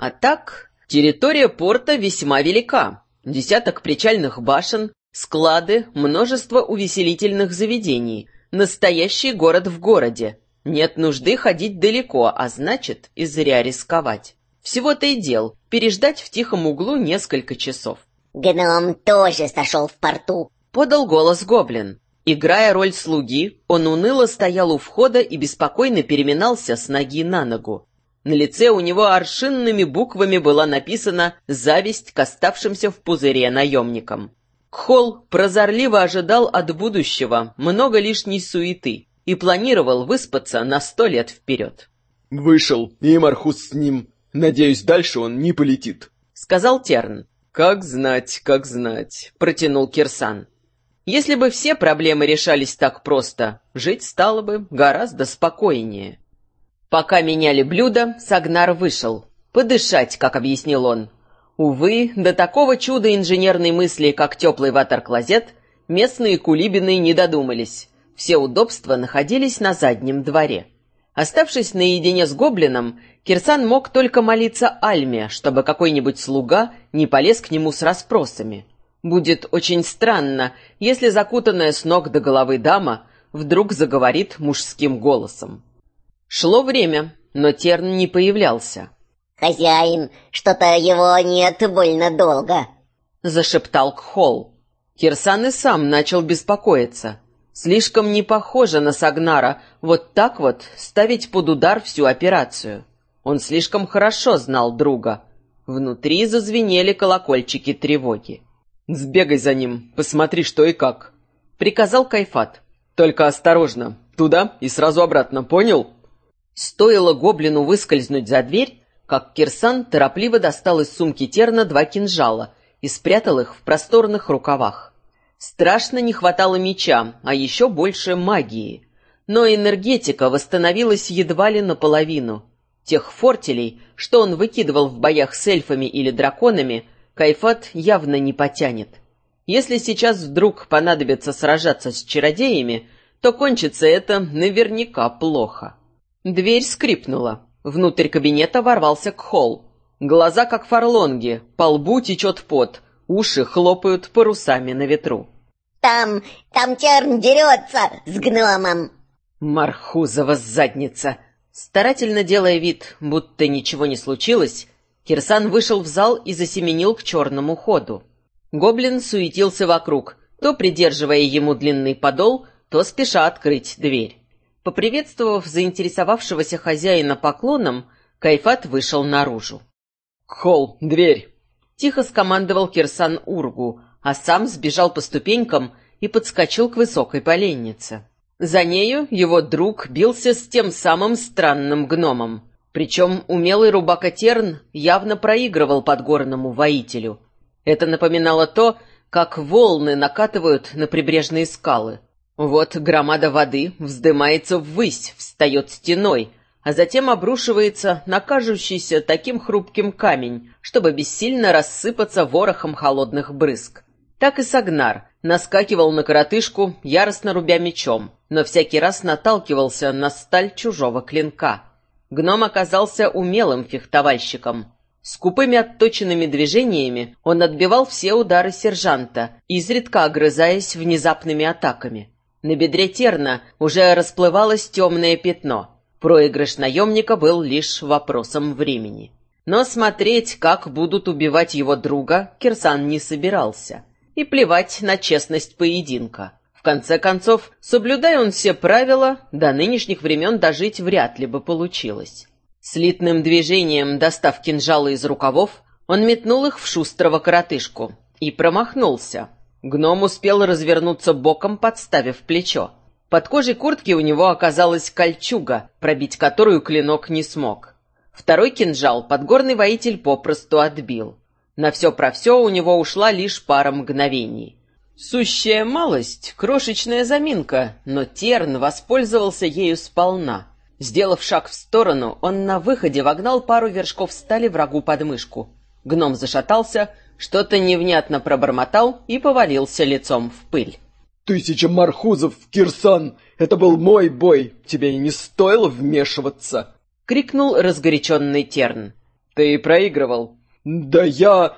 А так, территория порта весьма велика. Десяток причальных башен, склады, множество увеселительных заведений. Настоящий город в городе. Нет нужды ходить далеко, а значит, и зря рисковать. Всего-то и дел переждать в тихом углу несколько часов. «Гном тоже сошел в порту», — подал голос гоблин. Играя роль слуги, он уныло стоял у входа и беспокойно переминался с ноги на ногу. На лице у него аршинными буквами была написана «Зависть к оставшимся в пузыре наемникам». Кхол прозорливо ожидал от будущего много лишней суеты и планировал выспаться на сто лет вперед. «Вышел, и Мархус с ним. Надеюсь, дальше он не полетит», — сказал Терн. «Как знать, как знать», — протянул Кирсан. «Если бы все проблемы решались так просто, жить стало бы гораздо спокойнее». Пока меняли блюдо, Сагнар вышел. Подышать, как объяснил он. Увы, до такого чуда инженерной мысли, как теплый ватер-клозет, местные кулибины не додумались. Все удобства находились на заднем дворе. Оставшись наедине с гоблином, Кирсан мог только молиться Альме, чтобы какой-нибудь слуга не полез к нему с расспросами. Будет очень странно, если закутанная с ног до головы дама вдруг заговорит мужским голосом. Шло время, но Терн не появлялся. «Хозяин, что-то его нет больно долго», — зашептал Кхол. Кирсан и сам начал беспокоиться. Слишком не похоже на Сагнара вот так вот ставить под удар всю операцию. Он слишком хорошо знал друга. Внутри зазвенели колокольчики тревоги. «Сбегай за ним, посмотри, что и как», — приказал Кайфат. «Только осторожно, туда и сразу обратно, понял?» Стоило гоблину выскользнуть за дверь, как Кирсан торопливо достал из сумки Терна два кинжала и спрятал их в просторных рукавах. Страшно не хватало меча, а еще больше магии. Но энергетика восстановилась едва ли наполовину. Тех фортелей, что он выкидывал в боях с эльфами или драконами, Кайфат явно не потянет. Если сейчас вдруг понадобится сражаться с чародеями, то кончится это наверняка плохо. Дверь скрипнула. Внутрь кабинета ворвался Кхол. Глаза как фарлонги, по лбу течет пот, уши хлопают парусами на ветру. «Там, там Терн дерется с гномом!» Мархузова задница! Старательно делая вид, будто ничего не случилось, Кирсан вышел в зал и засеменил к черному ходу. Гоблин суетился вокруг, то придерживая ему длинный подол, то спеша открыть дверь. Поприветствовав заинтересовавшегося хозяина поклоном, Кайфат вышел наружу. «Холл, дверь!» — тихо скомандовал Кирсан Ургу, а сам сбежал по ступенькам и подскочил к высокой поленнице. За нею его друг бился с тем самым странным гномом. Причем умелый рубака Терн явно проигрывал подгорному воителю. Это напоминало то, как волны накатывают на прибрежные скалы. Вот громада воды вздымается ввысь, встает стеной, а затем обрушивается на кажущийся таким хрупким камень, чтобы бессильно рассыпаться ворохом холодных брызг. Так и Сагнар наскакивал на коротышку, яростно рубя мечом, но всякий раз наталкивался на сталь чужого клинка. Гном оказался умелым фехтовальщиком. Скупыми отточенными движениями он отбивал все удары сержанта, изредка огрызаясь внезапными атаками. На бедре Терна уже расплывалось темное пятно. Проигрыш наемника был лишь вопросом времени. Но смотреть, как будут убивать его друга, Кирсан не собирался. И плевать на честность поединка. В конце концов, соблюдая он все правила, до нынешних времен дожить вряд ли бы получилось. Слитным движением, достав кинжалы из рукавов, он метнул их в шустрого коротышку и промахнулся. Гном успел развернуться боком, подставив плечо. Под кожей куртки у него оказалась кольчуга, пробить которую клинок не смог. Второй кинжал подгорный воитель попросту отбил. На все про все у него ушла лишь пара мгновений. Сущая малость, крошечная заминка, но Терн воспользовался ею сполна. Сделав шаг в сторону, он на выходе вогнал пару вершков стали врагу под мышку. Гном зашатался, что-то невнятно пробормотал и повалился лицом в пыль. «Тысяча мархузов, Кирсан! Это был мой бой! Тебе и не стоило вмешиваться!» — крикнул разгоряченный Терн. Ты проигрывал. Да я...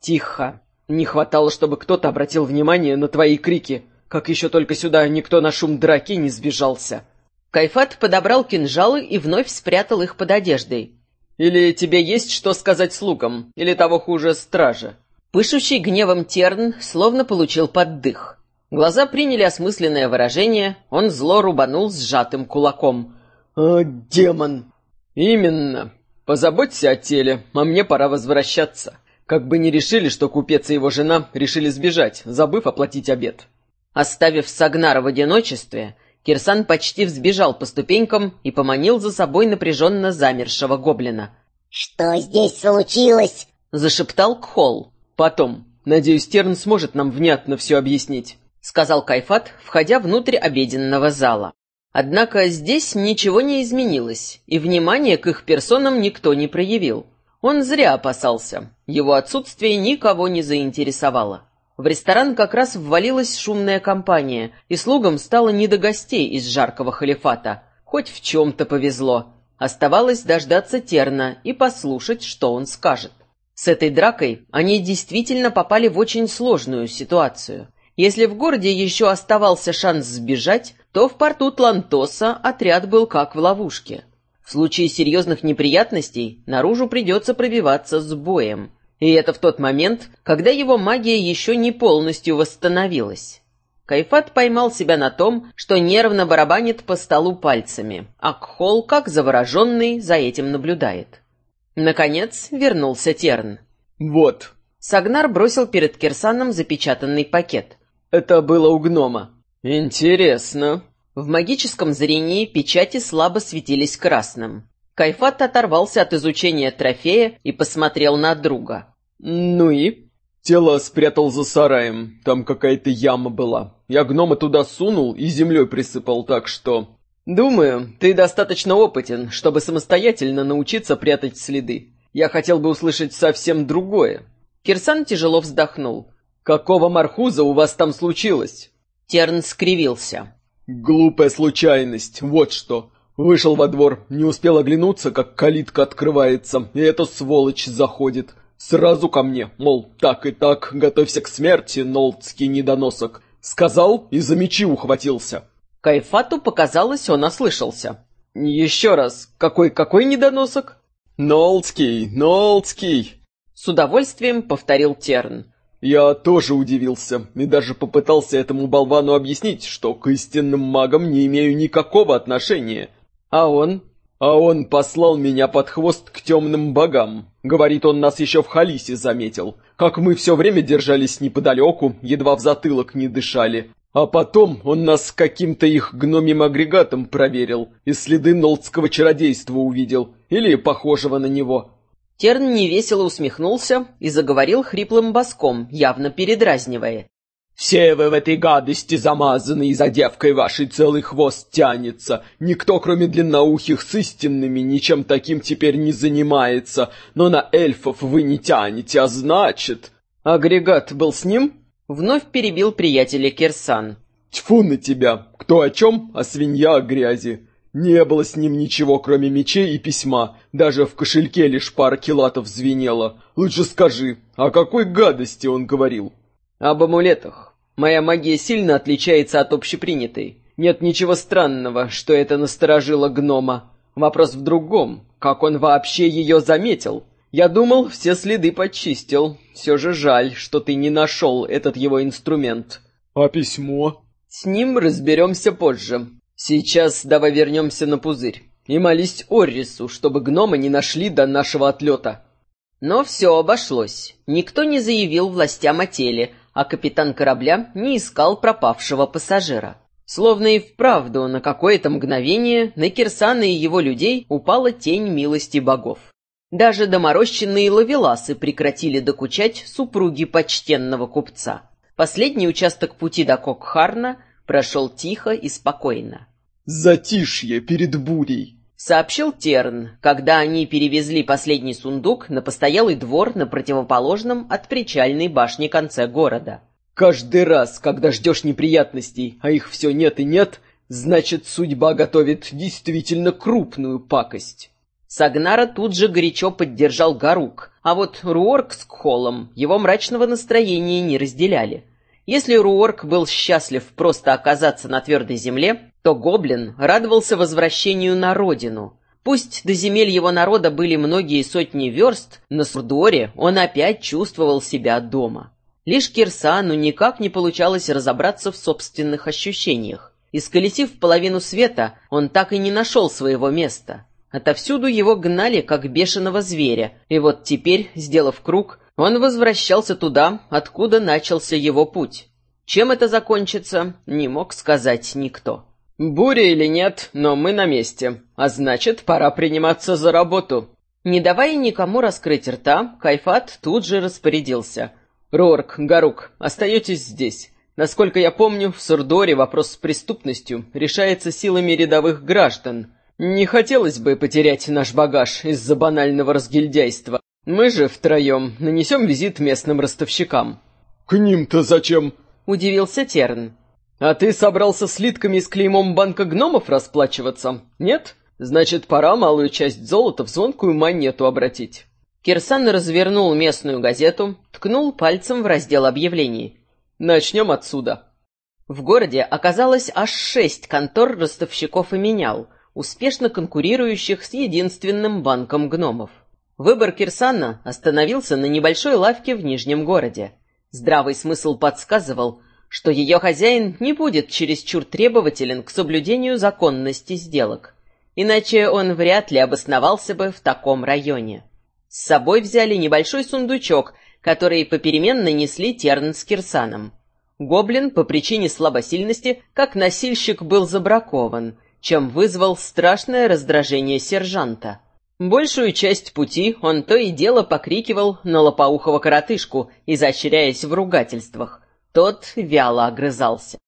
Тихо. Не хватало, чтобы кто-то обратил внимание на твои крики. Как еще только сюда никто на шум драки не сбежался. Кайфат подобрал кинжалы и вновь спрятал их под одеждой. «Или тебе есть что сказать слугам? Или того хуже, стража?» Пышущий гневом Терн словно получил поддых. Глаза приняли осмысленное выражение, он зло рубанул сжатым кулаком. «А, демон!» «Именно. Позаботься о теле, а мне пора возвращаться. Как бы ни решили, что купец и его жена решили сбежать, забыв оплатить обед». Оставив Сагнара в одиночестве, Кирсан почти взбежал по ступенькам и поманил за собой напряженно замершего гоблина. «Что здесь случилось?» — зашептал Кхол. «Потом. Надеюсь, Терн сможет нам внятно все объяснить», — сказал Кайфат, входя внутрь обеденного зала. Однако здесь ничего не изменилось, и внимания к их персонам никто не проявил. Он зря опасался. Его отсутствие никого не заинтересовало. В ресторан как раз ввалилась шумная компания, и слугам стало не до гостей из жаркого халифата. Хоть в чем-то повезло. Оставалось дождаться Терна и послушать, что он скажет. С этой дракой они действительно попали в очень сложную ситуацию. Если в городе еще оставался шанс сбежать, то в порту Тлантоса отряд был как в ловушке. В случае серьезных неприятностей наружу придется пробиваться с боем. И это в тот момент, когда его магия еще не полностью восстановилась. Кайфат поймал себя на том, что нервно барабанит по столу пальцами, а Кхол, как завороженный, за этим наблюдает. Наконец вернулся Терн. «Вот». Сагнар бросил перед Кирсаном запечатанный пакет. «Это было у гнома». «Интересно». В магическом зрении печати слабо светились красным. Кайфат оторвался от изучения трофея и посмотрел на друга. «Ну и?» «Тело спрятал за сараем. Там какая-то яма была. Я гнома туда сунул и землей присыпал, так что...» «Думаю, ты достаточно опытен, чтобы самостоятельно научиться прятать следы. Я хотел бы услышать совсем другое». Кирсан тяжело вздохнул. «Какого мархуза у вас там случилось?» Терн скривился. «Глупая случайность, вот что. Вышел во двор, не успел оглянуться, как калитка открывается, и эта сволочь заходит. Сразу ко мне, мол, так и так, готовься к смерти, нолдский недоносок. Сказал и за мечи ухватился. Кайфату показалось, он ослышался. «Еще раз, какой-какой недоносок?» «Нолдский, Нолдский!» С удовольствием повторил Терн. Я тоже удивился и даже попытался этому болвану объяснить, что к истинным магам не имею никакого отношения. А он? А он послал меня под хвост к темным богам. Говорит, он нас еще в Халисе заметил. Как мы все время держались неподалеку, едва в затылок не дышали. А потом он нас каким-то их гномим агрегатом проверил и следы нолдского чародейства увидел, или похожего на него. Терн невесело усмехнулся и заговорил хриплым боском, явно передразнивая. «Все вы в этой гадости замазаны, и за девкой вашей целый хвост тянется. Никто, кроме длинноухих с истинными, ничем таким теперь не занимается. Но на эльфов вы не тянете, а значит...» «Агрегат был с ним?» Вновь перебил приятеля Кирсан. «Тьфу на тебя! Кто о чем, а свинья о грязи!» Не было с ним ничего, кроме мечей и письма. Даже в кошельке лишь пара килатов звенело. Лучше скажи, о какой гадости он говорил? Об амулетах. Моя магия сильно отличается от общепринятой. Нет ничего странного, что это насторожило гнома. Вопрос в другом. Как он вообще ее заметил? Я думал, все следы почистил. Все же жаль, что ты не нашел этот его инструмент. А письмо? С ним разберемся позже. Сейчас давай вернемся на пузырь и молись Оррису, чтобы гномы не нашли до нашего отлета. Но все обошлось. Никто не заявил властям о теле, а капитан корабля не искал пропавшего пассажира. Словно и вправду на какое-то мгновение на Кирсана и его людей упала тень милости богов. Даже доморощенные лавеласы прекратили докучать супруги почтенного купца. Последний участок пути до Кокхарна прошел тихо и спокойно. «Затишье перед бурей», — сообщил Терн, когда они перевезли последний сундук на постоялый двор на противоположном от причальной башни конце города. «Каждый раз, когда ждешь неприятностей, а их все нет и нет, значит, судьба готовит действительно крупную пакость». Сагнара тут же горячо поддержал Гарук, а вот Руорк с Кхолом его мрачного настроения не разделяли. Если Руорк был счастлив просто оказаться на твердой земле, то Гоблин радовался возвращению на родину. Пусть до земель его народа были многие сотни верст, на Сурдоре он опять чувствовал себя дома. Лишь Кирсану никак не получалось разобраться в собственных ощущениях. Исколесив половину света, он так и не нашел своего места. Отовсюду его гнали, как бешеного зверя, и вот теперь, сделав круг, он возвращался туда, откуда начался его путь. Чем это закончится, не мог сказать никто. «Буря или нет, но мы на месте, а значит, пора приниматься за работу». Не давая никому раскрыть рта, Кайфат тут же распорядился. «Рорк, Гарук, остаетесь здесь. Насколько я помню, в Сурдоре вопрос с преступностью решается силами рядовых граждан. Не хотелось бы потерять наш багаж из-за банального разгильдяйства. Мы же втроем нанесем визит местным ростовщикам». «К ним-то зачем?» — удивился Терн. «А ты собрался слитками с клеймом банка гномов расплачиваться? Нет? Значит, пора малую часть золота в звонкую монету обратить». Кирсан развернул местную газету, ткнул пальцем в раздел объявлений. «Начнем отсюда». В городе оказалось аж шесть контор ростовщиков и менял, успешно конкурирующих с единственным банком гномов. Выбор Кирсана остановился на небольшой лавке в Нижнем городе. Здравый смысл подсказывал, что ее хозяин не будет чересчур требователен к соблюдению законности сделок. Иначе он вряд ли обосновался бы в таком районе. С собой взяли небольшой сундучок, который попеременно несли Терн с Кирсаном. Гоблин по причине слабосильности, как носильщик, был забракован, чем вызвал страшное раздражение сержанта. Большую часть пути он то и дело покрикивал на лопоухого коротышку, изощряясь в ругательствах. Тот вяло огрызался.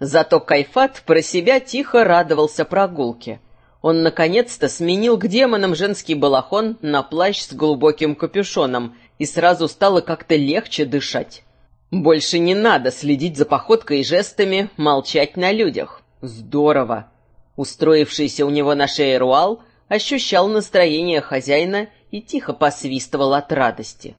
Зато Кайфат про себя тихо радовался прогулке. Он наконец-то сменил к демонам женский балахон на плащ с глубоким капюшоном, и сразу стало как-то легче дышать. Больше не надо следить за походкой и жестами, молчать на людях. Здорово. Устроившийся у него на шее руал ощущал настроение хозяина и тихо посвистывал от радости.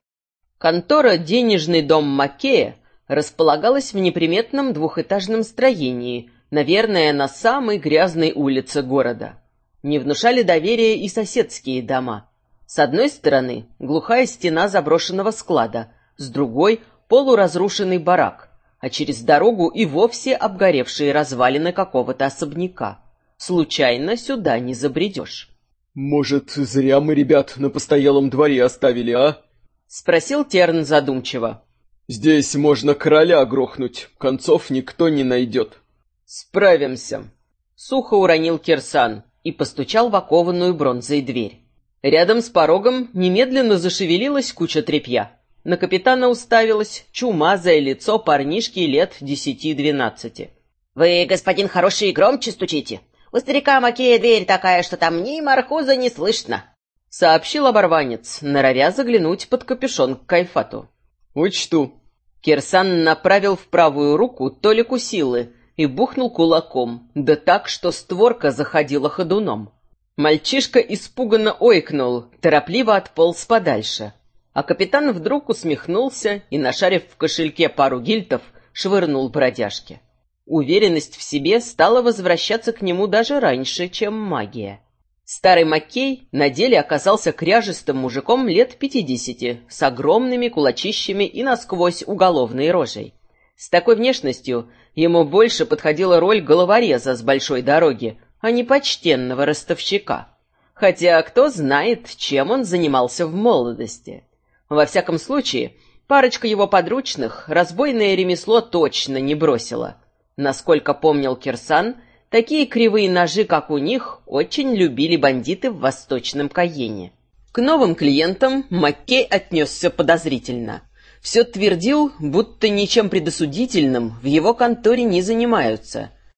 Контора «Денежный дом Макея» располагалась в неприметном двухэтажном строении, наверное, на самой грязной улице города. Не внушали доверия и соседские дома. С одной стороны глухая стена заброшенного склада, с другой — полуразрушенный барак, а через дорогу и вовсе обгоревшие развалины какого-то особняка. Случайно сюда не забредешь. «Может, зря мы ребят на постоялом дворе оставили, а?» — спросил Терн задумчиво. «Здесь можно короля грохнуть, концов никто не найдет». «Справимся», — сухо уронил Кирсан и постучал в окованную бронзой дверь. Рядом с порогом немедленно зашевелилась куча тряпья. На капитана уставилось чумазое лицо парнишки лет десяти-двенадцати. «Вы, господин хороший, громче стучите. У старика Макея дверь такая, что там ни мархуза не слышно», — сообщил оборванец, норовя заглянуть под капюшон к Кайфату. «Учту». Кирсан направил в правую руку толику силы и бухнул кулаком, да так, что створка заходила ходуном. Мальчишка испуганно ойкнул, торопливо отполз подальше. А капитан вдруг усмехнулся и, нашарив в кошельке пару гильтов, швырнул бродяжке. Уверенность в себе стала возвращаться к нему даже раньше, чем магия. Старый Маккей на деле оказался кряжестым мужиком лет пятидесяти, с огромными кулачищами и насквозь уголовной рожей. С такой внешностью ему больше подходила роль головореза с большой дороги, а не почтенного ростовщика. Хотя кто знает, чем он занимался в молодости. Во всяком случае, парочка его подручных разбойное ремесло точно не бросила — Насколько помнил Кирсан, такие кривые ножи, как у них, очень любили бандиты в Восточном Каене. К новым клиентам Маккей отнесся подозрительно. Все твердил, будто ничем предосудительным в его конторе не занимаются,